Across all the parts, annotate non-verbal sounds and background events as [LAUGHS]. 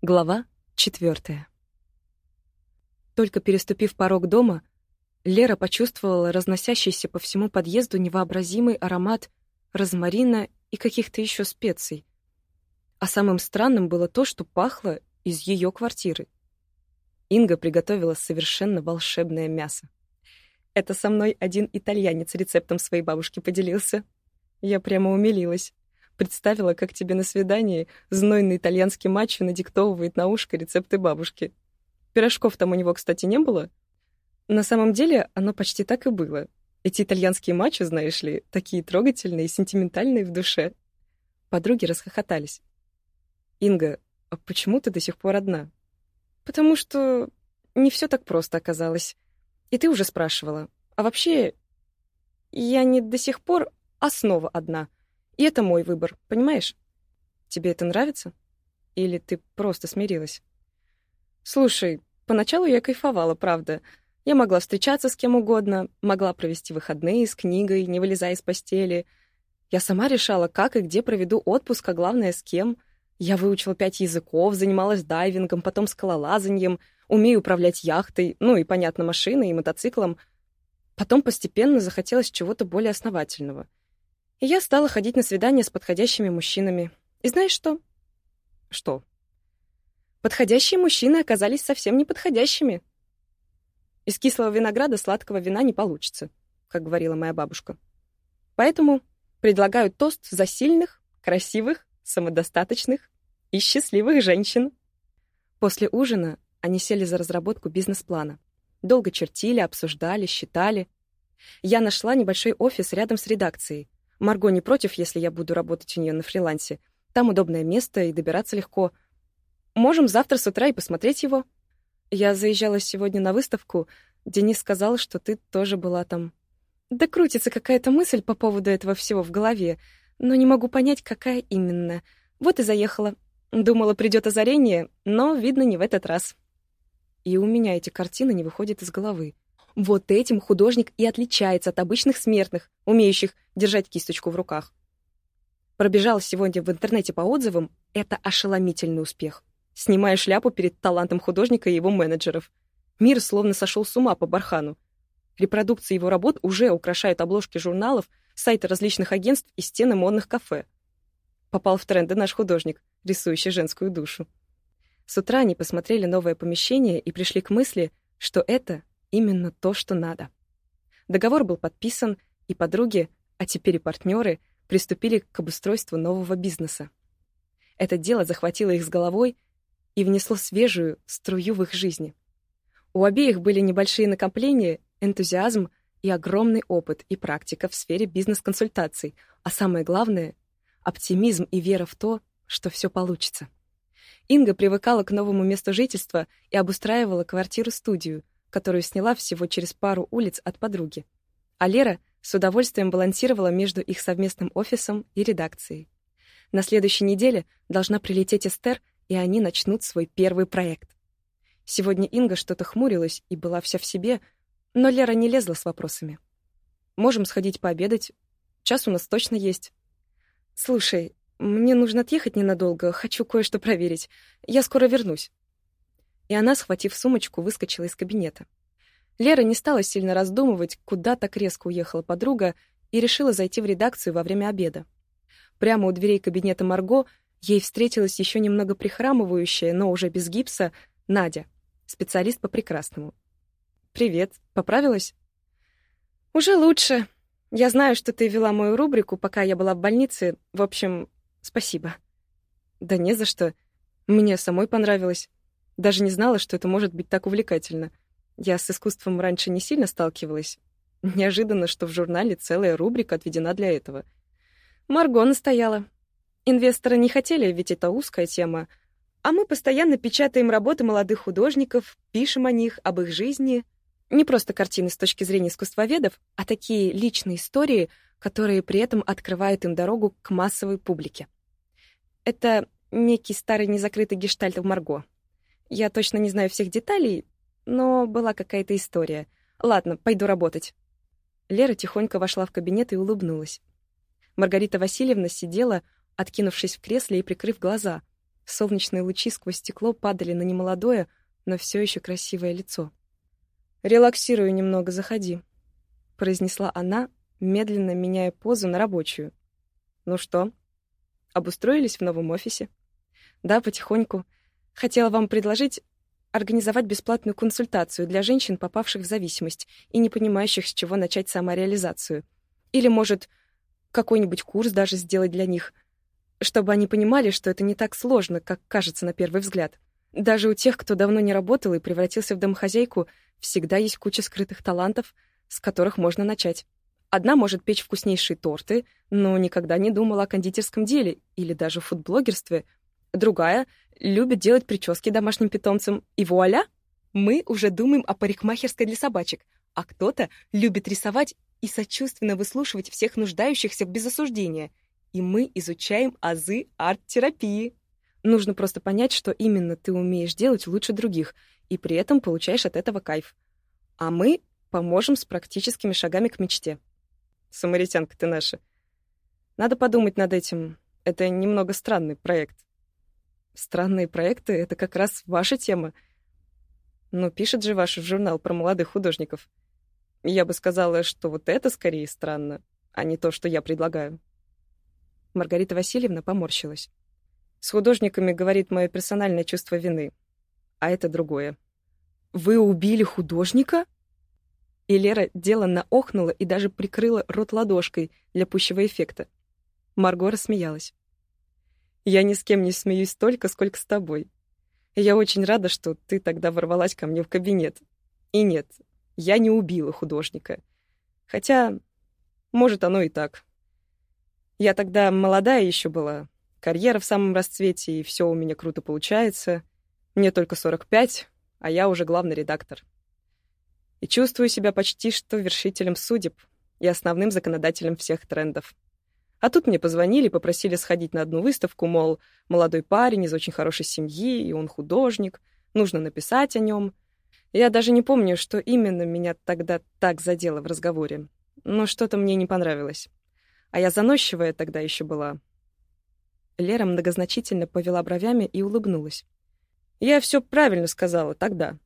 Глава четвертая. Только переступив порог дома, Лера почувствовала разносящийся по всему подъезду невообразимый аромат розмарина и каких-то еще специй. А самым странным было то, что пахло из ее квартиры. Инга приготовила совершенно волшебное мясо. Это со мной один итальянец рецептом своей бабушки поделился. Я прямо умилилась. Представила, как тебе на свидании знойный итальянский мачо надиктовывает на ушко рецепты бабушки. Пирожков там у него, кстати, не было? На самом деле, оно почти так и было. Эти итальянские мачо, знаешь ли, такие трогательные и сентиментальные в душе. Подруги расхохотались. «Инга, а почему ты до сих пор одна?» «Потому что не все так просто оказалось. И ты уже спрашивала. А вообще, я не до сих пор, а снова одна. И это мой выбор, понимаешь? Тебе это нравится? Или ты просто смирилась? Слушай, поначалу я кайфовала, правда. Я могла встречаться с кем угодно, могла провести выходные с книгой, не вылезая из постели. Я сама решала, как и где проведу отпуск, а главное, с кем. Я выучила пять языков, занималась дайвингом, потом скалолазанием, умею управлять яхтой, ну и, понятно, машиной и мотоциклом. Потом постепенно захотелось чего-то более основательного — и я стала ходить на свидания с подходящими мужчинами. И знаешь что? Что? Подходящие мужчины оказались совсем неподходящими. Из кислого винограда сладкого вина не получится, как говорила моя бабушка. Поэтому предлагаю тост за сильных, красивых, самодостаточных и счастливых женщин. После ужина они сели за разработку бизнес-плана. Долго чертили, обсуждали, считали. Я нашла небольшой офис рядом с редакцией, Марго не против, если я буду работать у нее на фрилансе. Там удобное место и добираться легко. Можем завтра с утра и посмотреть его. Я заезжала сегодня на выставку. Денис сказал, что ты тоже была там. Да крутится какая-то мысль по поводу этого всего в голове, но не могу понять, какая именно. Вот и заехала. Думала, придет озарение, но, видно, не в этот раз. И у меня эти картины не выходят из головы. Вот этим художник и отличается от обычных смертных, умеющих держать кисточку в руках. Пробежал сегодня в интернете по отзывам, это ошеломительный успех. Снимая шляпу перед талантом художника и его менеджеров. Мир словно сошел с ума по Бархану. Репродукции его работ уже украшают обложки журналов, сайты различных агентств и стены модных кафе. Попал в тренды наш художник, рисующий женскую душу. С утра они посмотрели новое помещение и пришли к мысли, что это именно то, что надо. Договор был подписан, и подруги, а теперь и партнеры, приступили к обустройству нового бизнеса. Это дело захватило их с головой и внесло свежую струю в их жизни. У обеих были небольшие накопления, энтузиазм и огромный опыт и практика в сфере бизнес-консультаций, а самое главное — оптимизм и вера в то, что все получится. Инга привыкала к новому месту жительства и обустраивала квартиру-студию — которую сняла всего через пару улиц от подруги. А Лера с удовольствием балансировала между их совместным офисом и редакцией. На следующей неделе должна прилететь Эстер, и они начнут свой первый проект. Сегодня Инга что-то хмурилась и была вся в себе, но Лера не лезла с вопросами. «Можем сходить пообедать. Час у нас точно есть». «Слушай, мне нужно отъехать ненадолго, хочу кое-что проверить. Я скоро вернусь» и она, схватив сумочку, выскочила из кабинета. Лера не стала сильно раздумывать, куда так резко уехала подруга, и решила зайти в редакцию во время обеда. Прямо у дверей кабинета Марго ей встретилась еще немного прихрамывающая, но уже без гипса, Надя, специалист по прекрасному. «Привет, поправилась?» «Уже лучше. Я знаю, что ты вела мою рубрику, пока я была в больнице. В общем, спасибо». «Да не за что. Мне самой понравилось. Даже не знала, что это может быть так увлекательно. Я с искусством раньше не сильно сталкивалась. [LAUGHS] Неожиданно, что в журнале целая рубрика отведена для этого. Марго настояла. Инвесторы не хотели, ведь это узкая тема. А мы постоянно печатаем работы молодых художников, пишем о них, об их жизни. Не просто картины с точки зрения искусствоведов, а такие личные истории, которые при этом открывают им дорогу к массовой публике. Это некий старый незакрытый гештальт в Марго. Я точно не знаю всех деталей, но была какая-то история. Ладно, пойду работать. Лера тихонько вошла в кабинет и улыбнулась. Маргарита Васильевна сидела, откинувшись в кресле и прикрыв глаза. Солнечные лучи сквозь стекло падали на немолодое, но все еще красивое лицо. «Релаксирую немного, заходи», — произнесла она, медленно меняя позу на рабочую. «Ну что, обустроились в новом офисе?» «Да, потихоньку. Хотела вам предложить организовать бесплатную консультацию для женщин, попавших в зависимость и не понимающих, с чего начать самореализацию. Или, может, какой-нибудь курс даже сделать для них, чтобы они понимали, что это не так сложно, как кажется на первый взгляд. Даже у тех, кто давно не работал и превратился в домохозяйку, всегда есть куча скрытых талантов, с которых можно начать. Одна может печь вкуснейшие торты, но никогда не думала о кондитерском деле или даже фудблогерстве. Другая любит делать прически домашним питомцам. И вуаля! Мы уже думаем о парикмахерской для собачек, а кто-то любит рисовать и сочувственно выслушивать всех нуждающихся без осуждения. И мы изучаем азы арт-терапии. Нужно просто понять, что именно ты умеешь делать лучше других, и при этом получаешь от этого кайф. А мы поможем с практическими шагами к мечте. Самаритянка ты наша. Надо подумать над этим. Это немного странный проект. Странные проекты — это как раз ваша тема. Но пишет же ваш журнал про молодых художников. Я бы сказала, что вот это скорее странно, а не то, что я предлагаю. Маргарита Васильевна поморщилась. С художниками говорит мое персональное чувство вины. А это другое. «Вы убили художника?» И Лера деланно охнула и даже прикрыла рот ладошкой для пущего эффекта. Марго рассмеялась. «Я ни с кем не смеюсь столько, сколько с тобой. Я очень рада, что ты тогда ворвалась ко мне в кабинет. И нет, я не убила художника. Хотя, может, оно и так. Я тогда молодая еще была, карьера в самом расцвете, и все у меня круто получается. Мне только 45, а я уже главный редактор и чувствую себя почти что вершителем судеб и основным законодателем всех трендов. А тут мне позвонили, попросили сходить на одну выставку, мол, молодой парень из очень хорошей семьи, и он художник, нужно написать о нем. Я даже не помню, что именно меня тогда так задело в разговоре, но что-то мне не понравилось. А я заносчивая тогда еще была. Лера многозначительно повела бровями и улыбнулась. Я все правильно сказала тогда.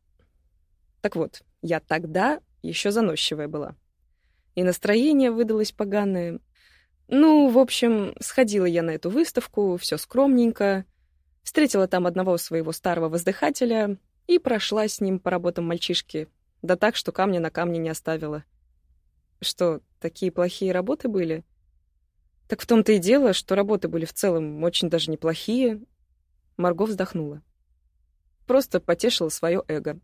Так вот, я тогда еще заносчивая была. И настроение выдалось поганое. Ну, в общем, сходила я на эту выставку, все скромненько, встретила там одного своего старого воздыхателя и прошла с ним по работам мальчишки, да так, что камня на камне не оставила. Что, такие плохие работы были? Так в том-то и дело, что работы были в целом очень даже неплохие. Марго вздохнула. Просто потешила свое эго.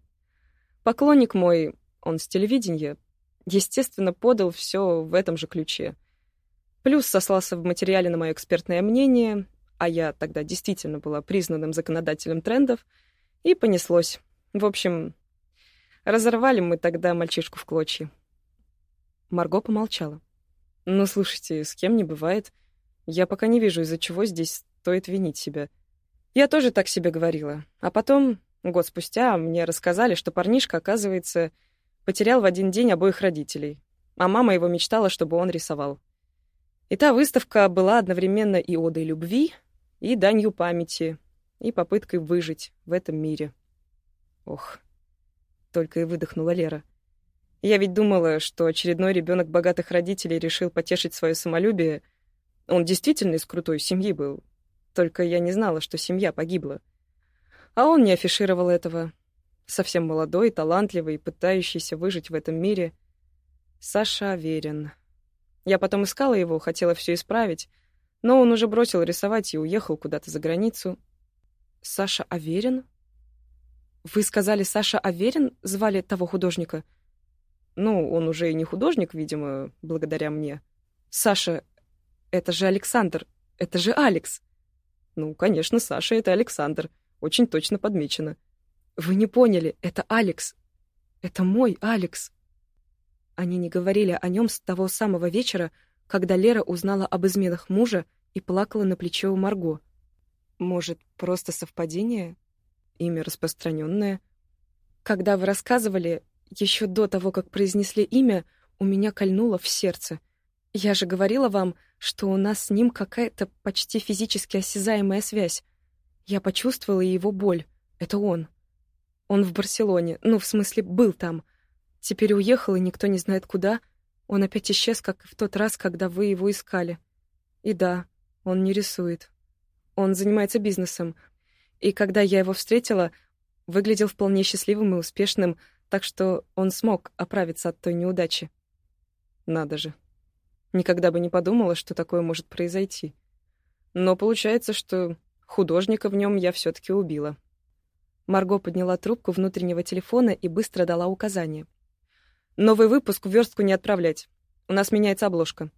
Поклонник мой, он с телевидения, естественно, подал все в этом же ключе. Плюс сослался в материале на мое экспертное мнение, а я тогда действительно была признанным законодателем трендов, и понеслось. В общем, разорвали мы тогда мальчишку в клочья. Марго помолчала. «Ну, слушайте, с кем не бывает. Я пока не вижу, из-за чего здесь стоит винить себя. Я тоже так себе говорила. А потом Год спустя мне рассказали, что парнишка, оказывается, потерял в один день обоих родителей, а мама его мечтала, чтобы он рисовал. И та выставка была одновременно и одой любви, и данью памяти, и попыткой выжить в этом мире. Ох, только и выдохнула Лера. Я ведь думала, что очередной ребенок богатых родителей решил потешить свое самолюбие. Он действительно из крутой семьи был. Только я не знала, что семья погибла. А он не афишировал этого. Совсем молодой, талантливый, пытающийся выжить в этом мире. Саша Аверин. Я потом искала его, хотела все исправить, но он уже бросил рисовать и уехал куда-то за границу. Саша Аверин? Вы сказали, Саша Аверин звали того художника? Ну, он уже и не художник, видимо, благодаря мне. Саша, это же Александр, это же Алекс. Ну, конечно, Саша — это Александр. Очень точно подмечено. Вы не поняли, это Алекс. Это мой Алекс. Они не говорили о нем с того самого вечера, когда Лера узнала об изменах мужа и плакала на плече у Марго. Может, просто совпадение? Имя распространенное? Когда вы рассказывали, еще до того, как произнесли имя, у меня кольнуло в сердце. Я же говорила вам, что у нас с ним какая-то почти физически осязаемая связь. Я почувствовала его боль. Это он. Он в Барселоне. Ну, в смысле, был там. Теперь уехал, и никто не знает куда. Он опять исчез, как в тот раз, когда вы его искали. И да, он не рисует. Он занимается бизнесом. И когда я его встретила, выглядел вполне счастливым и успешным, так что он смог оправиться от той неудачи. Надо же. Никогда бы не подумала, что такое может произойти. Но получается, что художника в нем я все таки убила. Марго подняла трубку внутреннего телефона и быстро дала указание. «Новый выпуск в верстку не отправлять. У нас меняется обложка.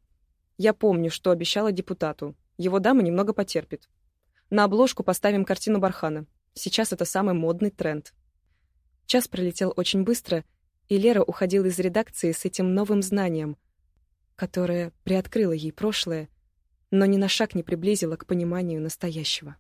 Я помню, что обещала депутату. Его дама немного потерпит. На обложку поставим картину Бархана. Сейчас это самый модный тренд». Час пролетел очень быстро, и Лера уходила из редакции с этим новым знанием, которое приоткрыло ей прошлое, но ни на шаг не приблизило к пониманию настоящего.